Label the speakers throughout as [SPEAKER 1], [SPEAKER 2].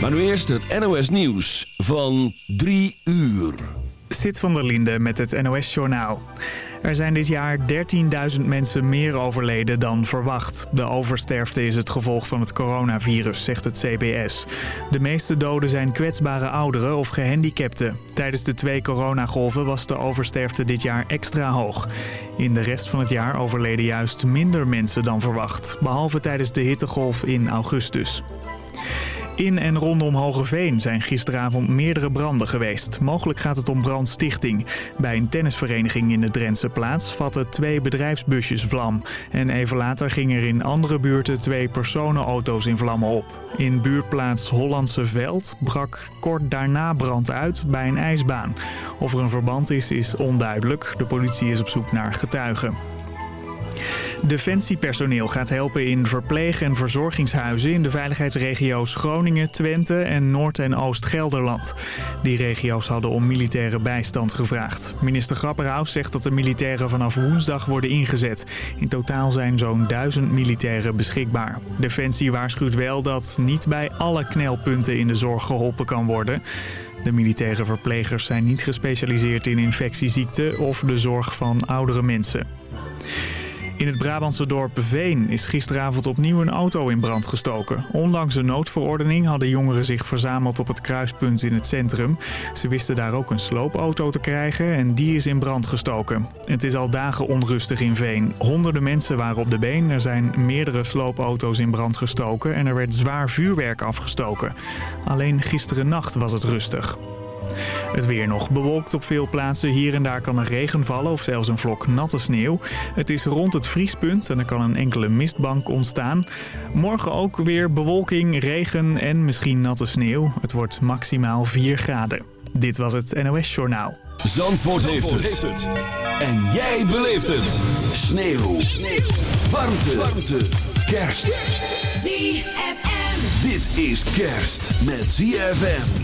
[SPEAKER 1] Maar nu eerst het NOS Nieuws van 3 uur.
[SPEAKER 2] Sit van der Linde met het NOS Journaal. Er zijn dit jaar 13.000 mensen meer overleden dan verwacht. De oversterfte is het gevolg van het coronavirus, zegt het CBS. De meeste doden zijn kwetsbare ouderen of gehandicapten. Tijdens de twee coronagolven was de oversterfte dit jaar extra hoog. In de rest van het jaar overleden juist minder mensen dan verwacht. Behalve tijdens de hittegolf in augustus. In en rondom Hogeveen zijn gisteravond meerdere branden geweest. Mogelijk gaat het om brandstichting. Bij een tennisvereniging in de Drentse plaats vatten twee bedrijfsbusjes vlam. En even later gingen er in andere buurten twee personenauto's in vlammen op. In buurtplaats Hollandse Veld brak kort daarna brand uit bij een ijsbaan. Of er een verband is, is onduidelijk. De politie is op zoek naar getuigen. Defensiepersoneel gaat helpen in verpleeg- en verzorgingshuizen in de veiligheidsregio's Groningen, Twente en Noord- en Oost-Gelderland. Die regio's hadden om militaire bijstand gevraagd. Minister Grapperhaus zegt dat de militairen vanaf woensdag worden ingezet. In totaal zijn zo'n duizend militairen beschikbaar. Defensie waarschuwt wel dat niet bij alle knelpunten in de zorg geholpen kan worden. De militaire verplegers zijn niet gespecialiseerd in infectieziekten of de zorg van oudere mensen. In het Brabantse dorp Veen is gisteravond opnieuw een auto in brand gestoken. Ondanks een noodverordening hadden jongeren zich verzameld op het kruispunt in het centrum. Ze wisten daar ook een sloopauto te krijgen en die is in brand gestoken. Het is al dagen onrustig in Veen. Honderden mensen waren op de been. Er zijn meerdere sloopauto's in brand gestoken en er werd zwaar vuurwerk afgestoken. Alleen gisteren nacht was het rustig. Het weer nog bewolkt op veel plaatsen. Hier en daar kan er regen vallen of zelfs een vlok natte sneeuw. Het is rond het vriespunt en er kan een enkele mistbank ontstaan. Morgen ook weer bewolking, regen en misschien natte sneeuw. Het wordt maximaal 4 graden. Dit was het NOS Journaal.
[SPEAKER 1] Zandvoort, heeft, het. En jij beleeft het. Sneeuw. sneeuw. Warmte. Warmte. Kerst.
[SPEAKER 3] ZFM.
[SPEAKER 1] Dit is kerst met ZFM.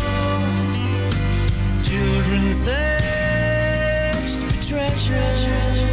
[SPEAKER 3] children searched for treasure.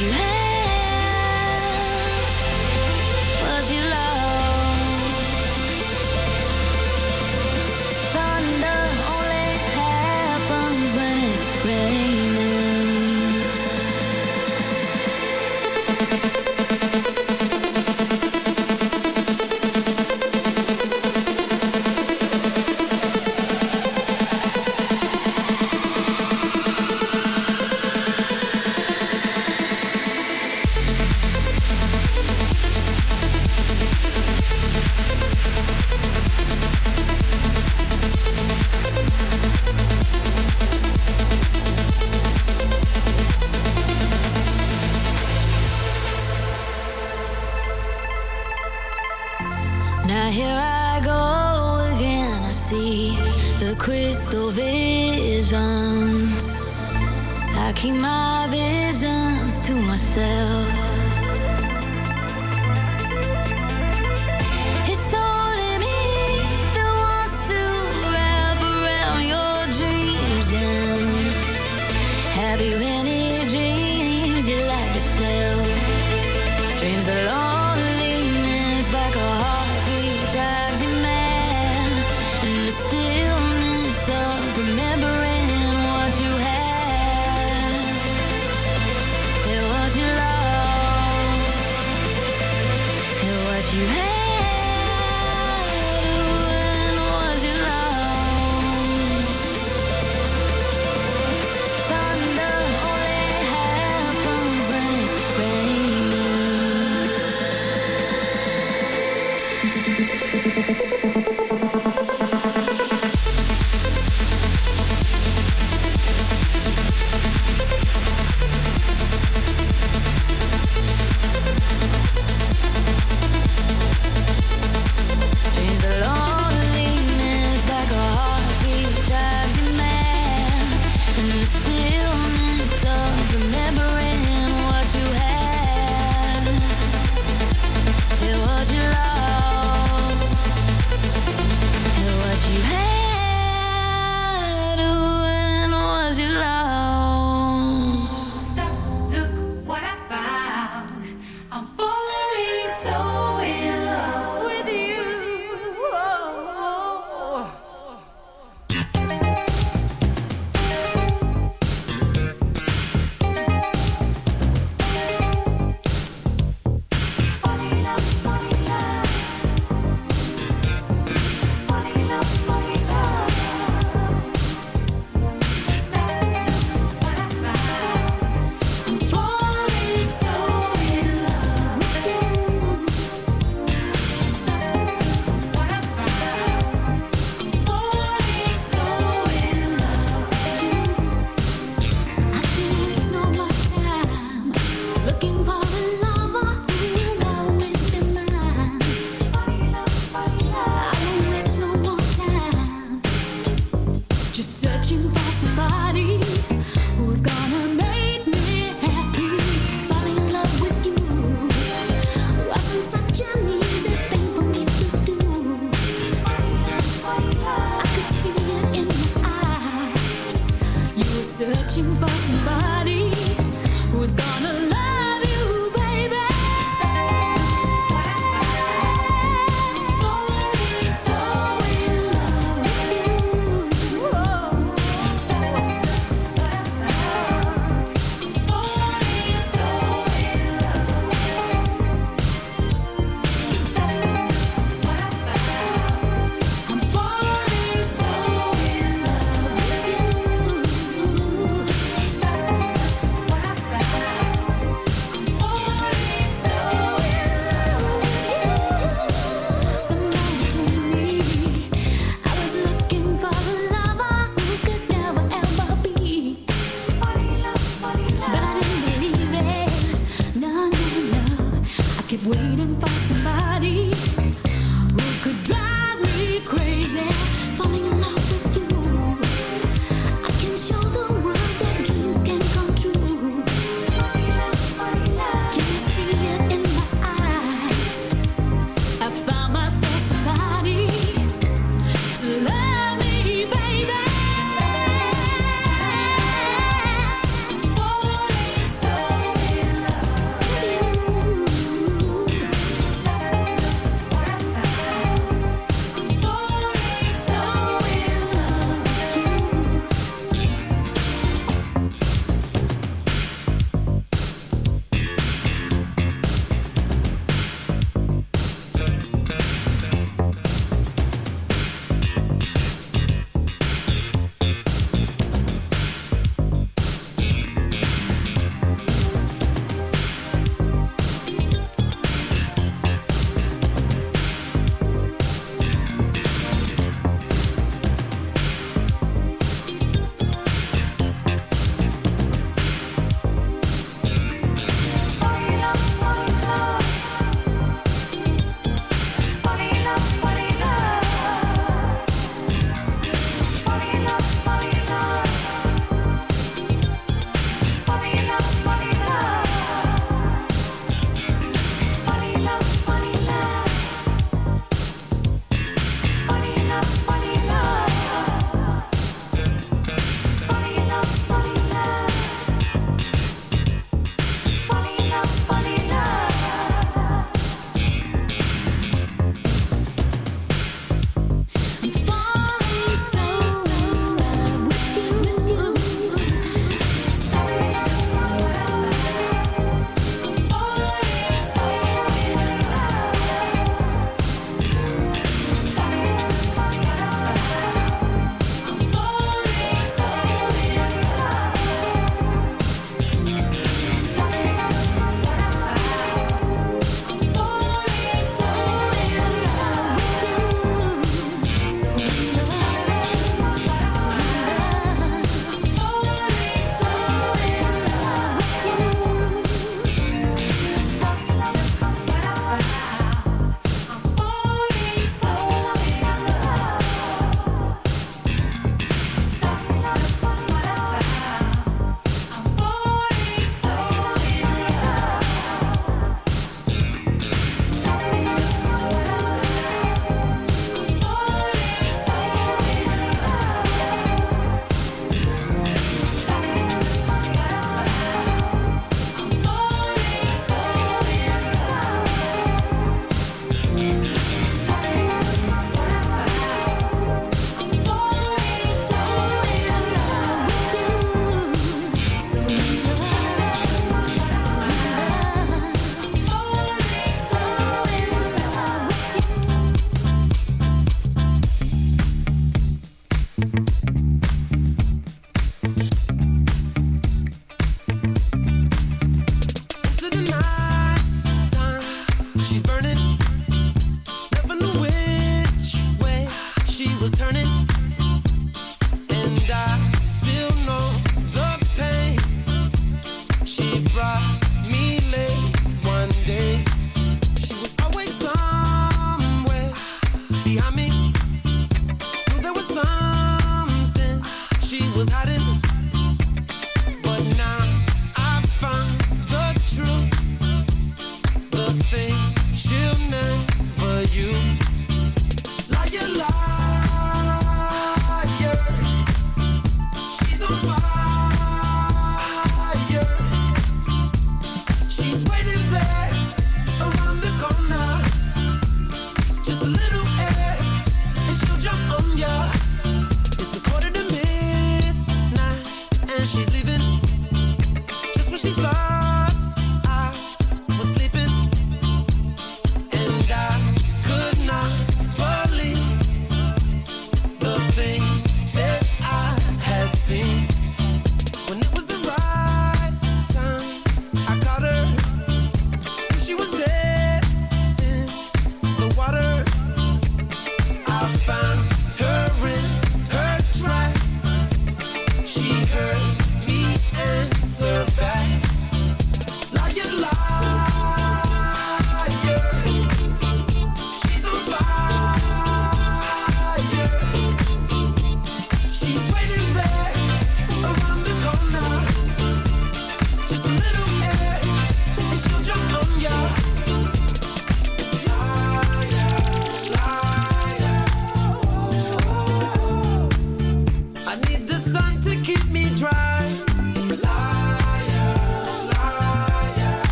[SPEAKER 3] you
[SPEAKER 4] have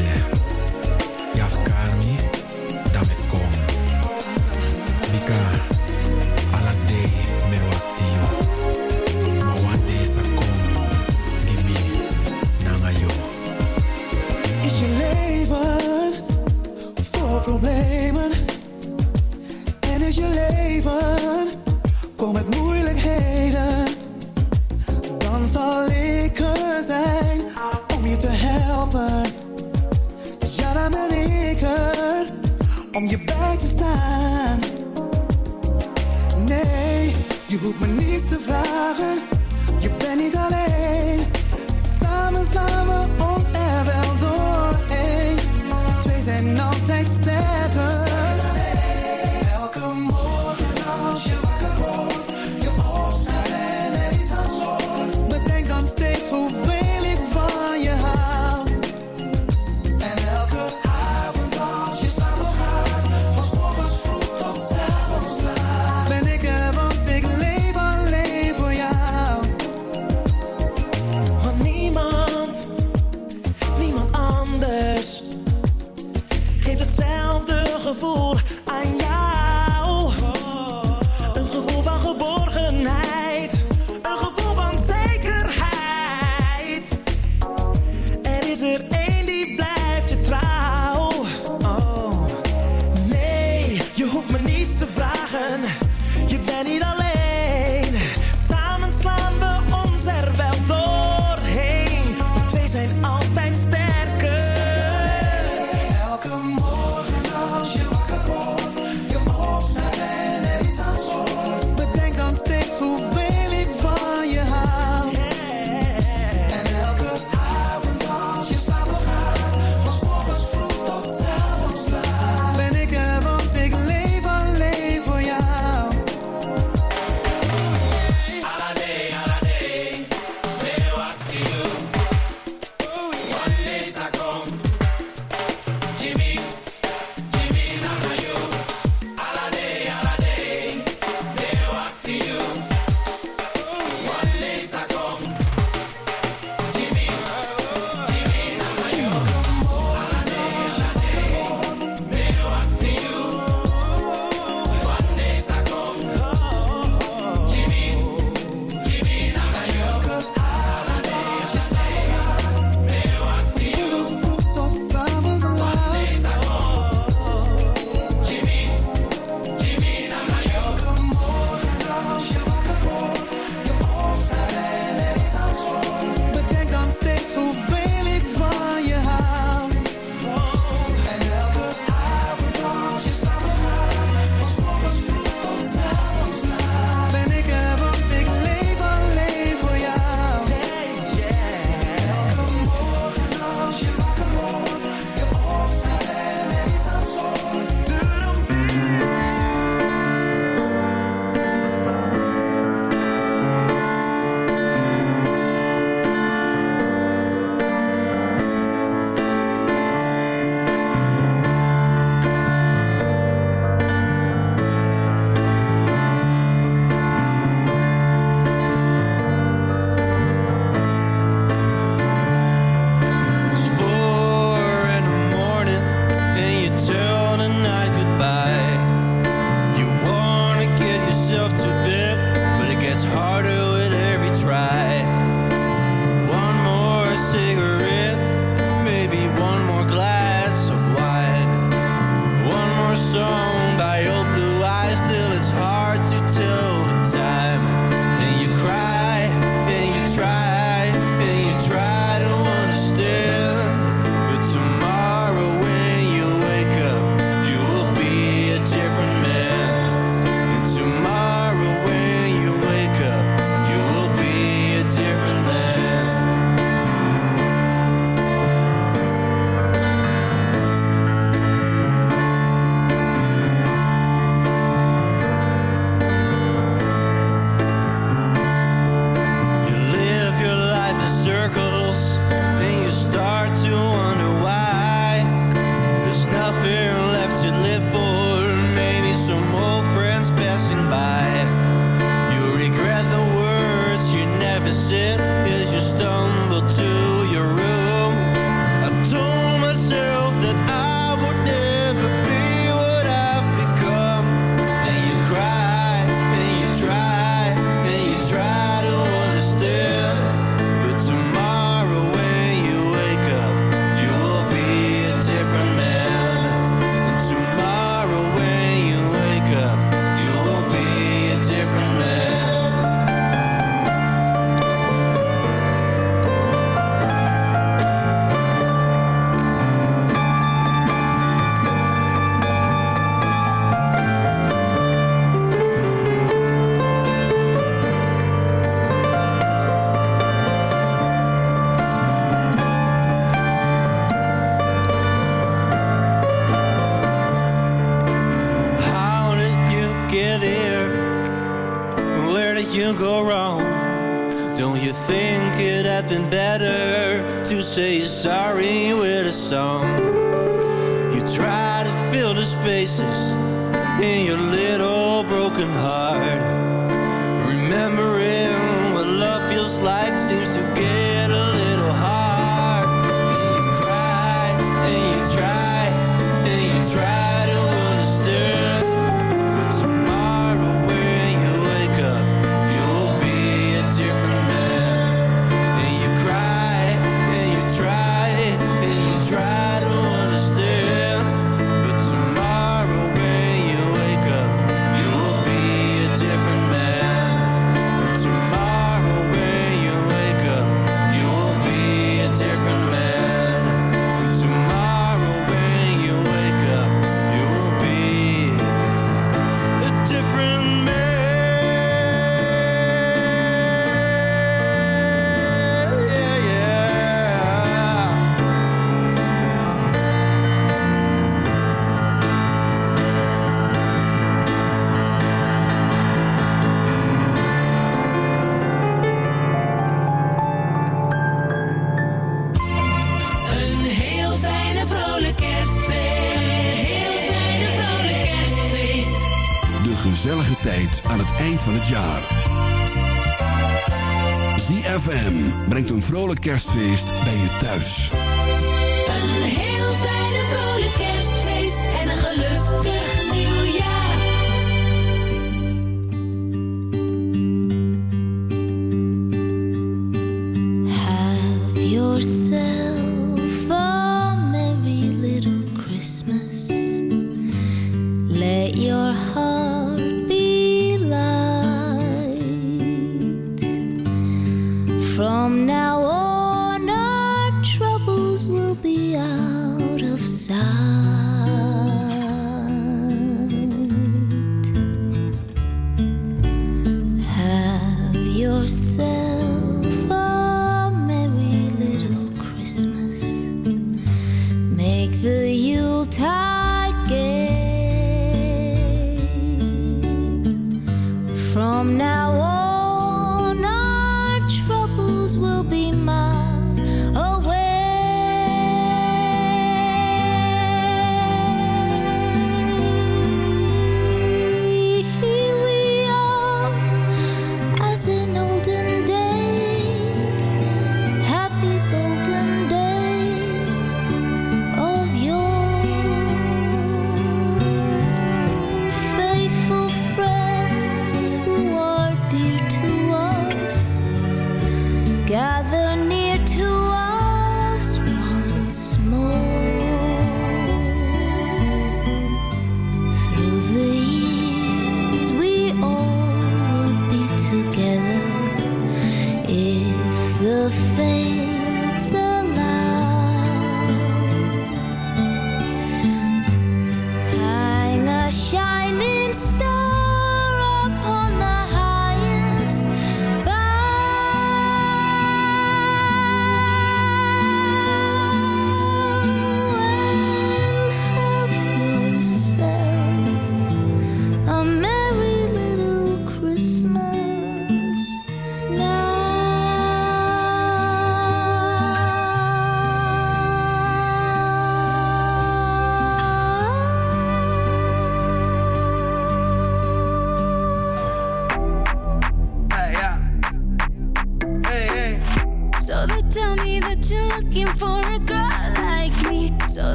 [SPEAKER 4] Yeah,
[SPEAKER 5] y'all forgot me.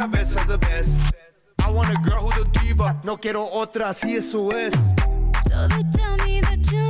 [SPEAKER 6] cabeza the best. I want a girl who's a diva. No quiero otra, si eso es.
[SPEAKER 5] So they tell me that you